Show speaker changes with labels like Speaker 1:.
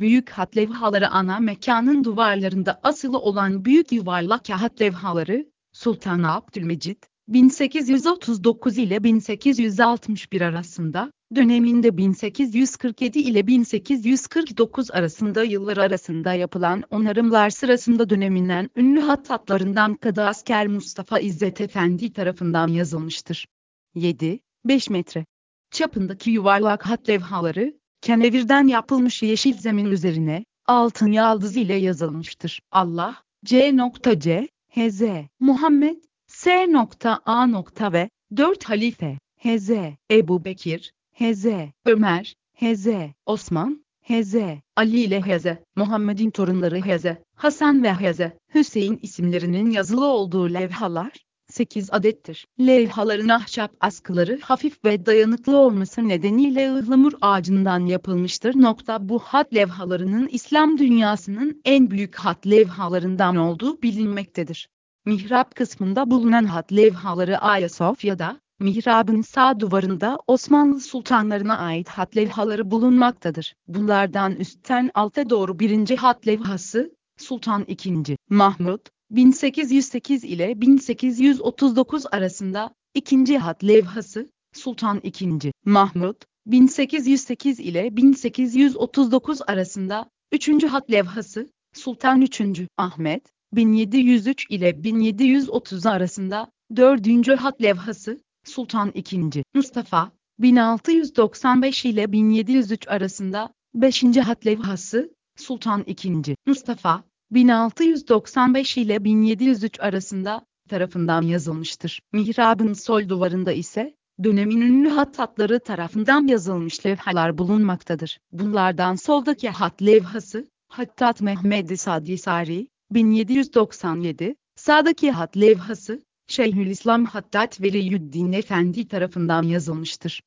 Speaker 1: büyük hat levhaları ana mekanın duvarlarında asılı olan büyük yuvarlak hat levhaları, Sultan Abdülmecit, 1839 ile 1861 arasında, döneminde 1847 ile 1849 arasında yıllar arasında yapılan onarımlar sırasında döneminden ünlü hattatlarından Kadı Asker Mustafa İzzet Efendi tarafından yazılmıştır. 7, 5 metre çapındaki yuvarlak hat levhaları, kenevirden yapılmış yeşil zemin üzerine, altın yaldız ile yazılmıştır. Allah, C. C. Hz. Muhammed, S. A. ve 4 halife, Hz. Ebu Bekir, Hz. Ömer, Hz. Osman, Hz. Ali ile Hz. Muhammed'in torunları Hz. Hasan ve Hz. Hüseyin isimlerinin yazılı olduğu levhalar, 8 adettir. Levhaların ahşap askıları hafif ve dayanıklı olması nedeniyle ıhlamur ağacından yapılmıştır. Nokta bu hat levhalarının İslam dünyasının en büyük hat levhalarından olduğu bilinmektedir. Mihrap kısmında bulunan hat levhaları Ayasofya'da, mihrabın sağ duvarında Osmanlı sultanlarına ait hat levhaları bulunmaktadır. Bunlardan üstten alta doğru birinci hat levhası, Sultan II. Mahmud, 1808 ile 1839 arasında, ikinci hat levhası, Sultan II. Mahmud, 1808 ile 1839 arasında, üçüncü hat levhası, Sultan III. Ahmet, 1703 ile 1730 arasında, dördüncü hat levhası, Sultan II. Mustafa, 1695 ile 1703 arasında, beşinci hat levhası, Sultan II. Mustafa, 1695 ile 1703 arasında tarafından yazılmıştır. Mihrabın sol duvarında ise dönemin ünlü hattatları tarafından yazılmış levhalar bulunmaktadır. Bunlardan soldaki hat levhası Hattat Mehmed Sadi Sari 1797, sağdaki hat levhası Şeyhülislam Hattat Veliyüddin Efendi tarafından yazılmıştır.